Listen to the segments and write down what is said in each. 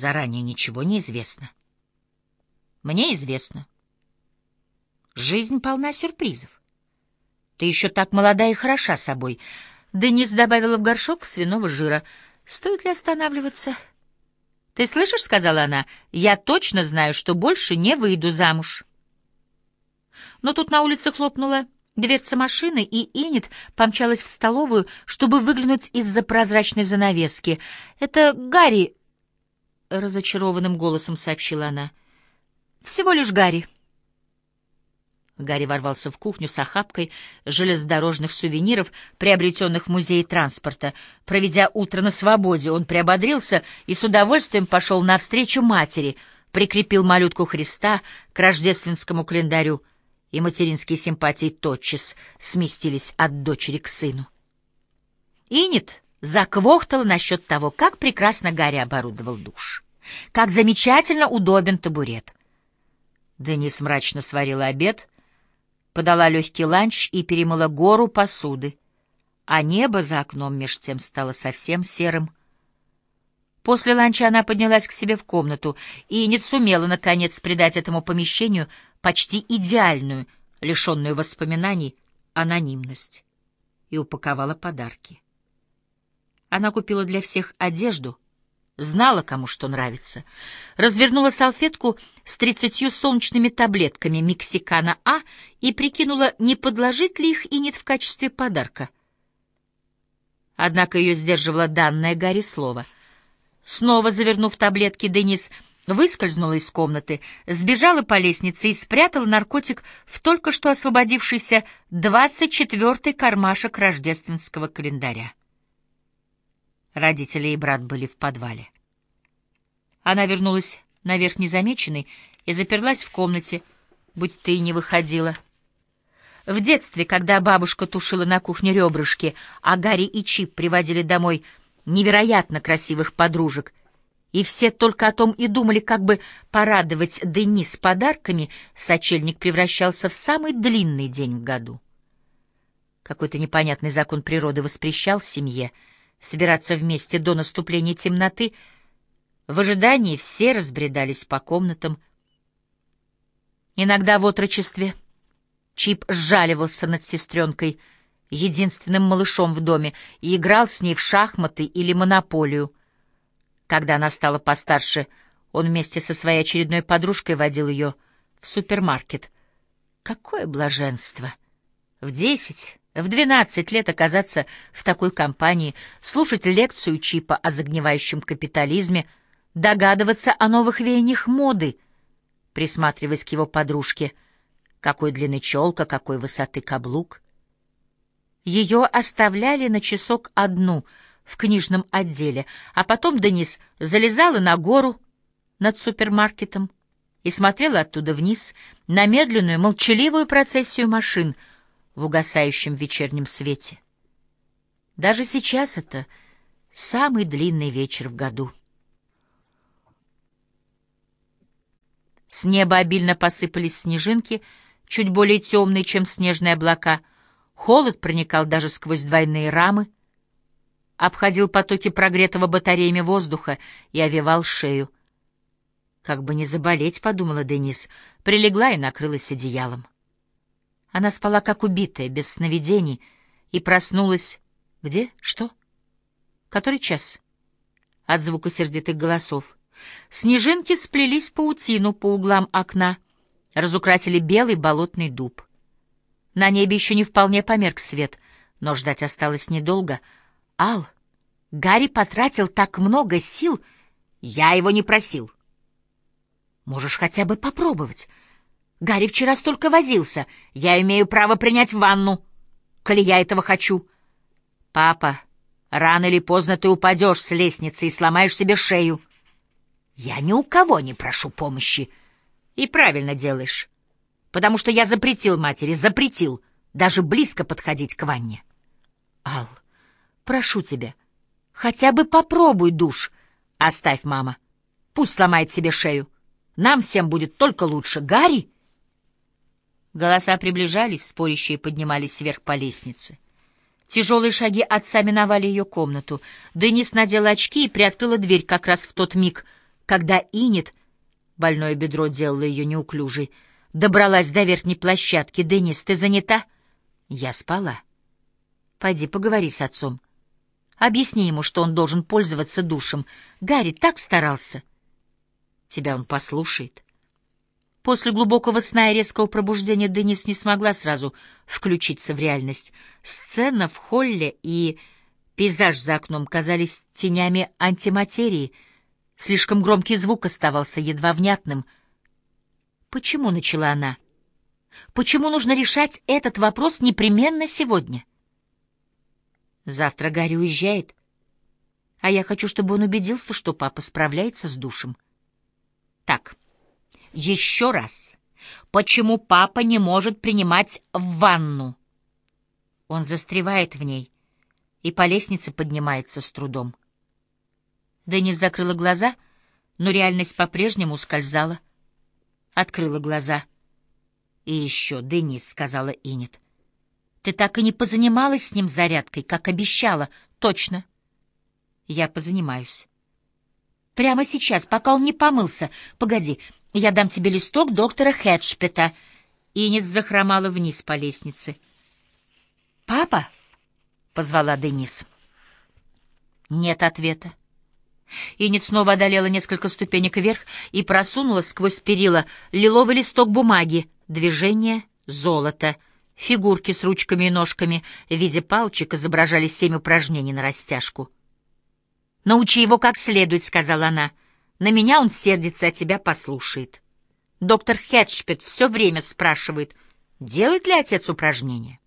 Заранее ничего не известно. Мне известно. Жизнь полна сюрпризов. Ты еще так молода и хороша собой. Денис добавила в горшок свиного жира. Стоит ли останавливаться? Ты слышишь, — сказала она, — я точно знаю, что больше не выйду замуж. Но тут на улице хлопнула дверца машины, и Инет помчалась в столовую, чтобы выглянуть из-за прозрачной занавески. «Это Гарри!» — разочарованным голосом сообщила она. «Всего лишь Гарри». Гарри ворвался в кухню с охапкой железнодорожных сувениров, приобретенных в музее транспорта. Проведя утро на свободе, он приободрился и с удовольствием пошел навстречу матери, прикрепил малютку Христа к рождественскому календарю, и материнские симпатии тотчас сместились от дочери к сыну. Инет заквохтала насчет того, как прекрасно Гарри оборудовал душ, как замечательно удобен табурет. Денис мрачно сварила обед — подала легкий ланч и перемыла гору посуды, а небо за окном меж тем стало совсем серым. После ланча она поднялась к себе в комнату и не сумела, наконец, придать этому помещению почти идеальную, лишенную воспоминаний, анонимность, и упаковала подарки. Она купила для всех одежду — знала, кому что нравится. Развернула салфетку с тридцатью солнечными таблетками Мексикана А и прикинула, не подложить ли их и нет в качестве подарка. Однако ее сдерживало данное Гарри слово. Снова завернув таблетки, Денис выскользнула из комнаты, сбежала по лестнице и спрятала наркотик в только что освободившийся двадцать четвертый кармашек рождественского календаря. Родители и брат были в подвале. Она вернулась наверх незамеченной и заперлась в комнате, будь ты и не выходила. В детстве, когда бабушка тушила на кухне ребрышки, а Гарри и Чип приводили домой невероятно красивых подружек, и все только о том и думали, как бы порадовать Денис подарками, сочельник превращался в самый длинный день в году. Какой-то непонятный закон природы воспрещал семье — собираться вместе до наступления темноты. В ожидании все разбредались по комнатам. Иногда в отрочестве Чип сжаливался над сестренкой, единственным малышом в доме, и играл с ней в шахматы или монополию. Когда она стала постарше, он вместе со своей очередной подружкой водил ее в супермаркет. Какое блаженство! В десять в двенадцать лет оказаться в такой компании, слушать лекцию Чипа о загнивающем капитализме, догадываться о новых веяниях моды, присматриваясь к его подружке, какой длины челка, какой высоты каблук. Ее оставляли на часок одну в книжном отделе, а потом Денис залезала на гору над супермаркетом и смотрела оттуда вниз на медленную, молчаливую процессию машин — в угасающем вечернем свете. Даже сейчас это самый длинный вечер в году. С неба обильно посыпались снежинки, чуть более темные, чем снежные облака. Холод проникал даже сквозь двойные рамы, обходил потоки прогретого батареями воздуха и овевал шею. «Как бы не заболеть», — подумала Денис, прилегла и накрылась одеялом. Она спала как убитая, без сновидений, и проснулась... Где? Что? Который час? От звука сердитых голосов. Снежинки сплелись паутину по углам окна, разукрасили белый болотный дуб. На небе еще не вполне померк свет, но ждать осталось недолго. Ал, Гарри потратил так много сил, я его не просил. Можешь хотя бы попробовать. Гарри вчера столько возился. Я имею право принять ванну, коли я этого хочу. Папа, рано или поздно ты упадешь с лестницы и сломаешь себе шею. Я ни у кого не прошу помощи. И правильно делаешь. Потому что я запретил матери, запретил даже близко подходить к ванне. Ал, прошу тебя, хотя бы попробуй душ. Оставь, мама. Пусть сломает себе шею. Нам всем будет только лучше. Гарри... Голоса приближались, спорящие поднимались вверх по лестнице. Тяжелые шаги отца миновали ее комнату. Денис надела очки и приоткрыла дверь как раз в тот миг, Когда Инет, больное бедро делало ее неуклюжей, добралась до верхней площадки. «Денис, ты занята?» «Я спала». «Пойди поговори с отцом. Объясни ему, что он должен пользоваться душем. Гарри так старался». «Тебя он послушает». После глубокого сна и резкого пробуждения Денис не смогла сразу включиться в реальность. Сцена в холле и пейзаж за окном казались тенями антиматерии. Слишком громкий звук оставался едва внятным. «Почему?» — начала она. «Почему нужно решать этот вопрос непременно сегодня?» «Завтра Гарри уезжает, а я хочу, чтобы он убедился, что папа справляется с душем». «Так». Еще раз. Почему папа не может принимать ванну? Он застревает в ней и по лестнице поднимается с трудом. Денис закрыла глаза, но реальность по-прежнему ускользала. Открыла глаза. «И еще, Денис», — сказала Инет, — «ты так и не позанималась с ним зарядкой, как обещала. Точно. Я позанимаюсь. Прямо сейчас, пока он не помылся. Погоди, я дам тебе листок доктора Хедшпета. Инец захромала вниз по лестнице. «Папа?» — позвала Денис. Нет ответа. Инец снова одолела несколько ступенек вверх и просунула сквозь перила лиловый листок бумаги. Движение — золото. Фигурки с ручками и ножками в виде палочек изображали семь упражнений на растяжку. «Научи его как следует», — сказала она. «На меня он сердится, а тебя послушает». Доктор Хедшпет все время спрашивает, делает ли отец упражнения.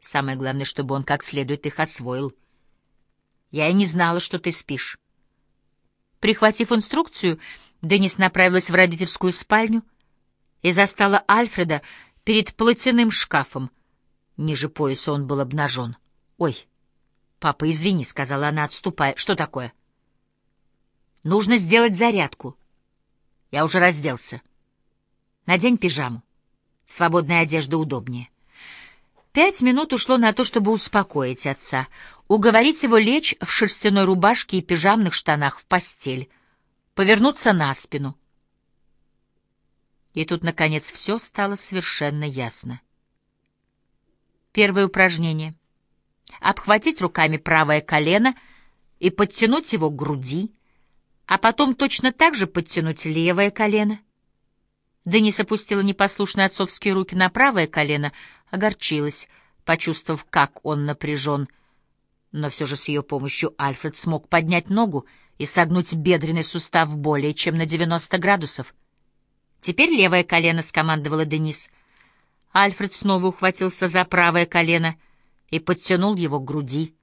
Самое главное, чтобы он как следует их освоил. Я и не знала, что ты спишь. Прихватив инструкцию, Денис направилась в родительскую спальню и застала Альфреда перед платяным шкафом. Ниже пояса он был обнажен. «Ой!» «Папа, извини», — сказала она, отступая. «Что такое?» «Нужно сделать зарядку». «Я уже разделся». «Надень пижаму. Свободная одежда удобнее». Пять минут ушло на то, чтобы успокоить отца, уговорить его лечь в шерстяной рубашке и пижамных штанах в постель, повернуться на спину. И тут, наконец, все стало совершенно ясно. Первое упражнение — обхватить руками правое колено и подтянуть его к груди, а потом точно так же подтянуть левое колено. Денис опустила непослушные отцовские руки на правое колено, огорчилась, почувствовав, как он напряжен. Но все же с ее помощью Альфред смог поднять ногу и согнуть бедренный сустав более чем на 90 градусов. «Теперь левое колено», — скомандовала Денис. Альфред снова ухватился за правое колено — и подтянул его к груди.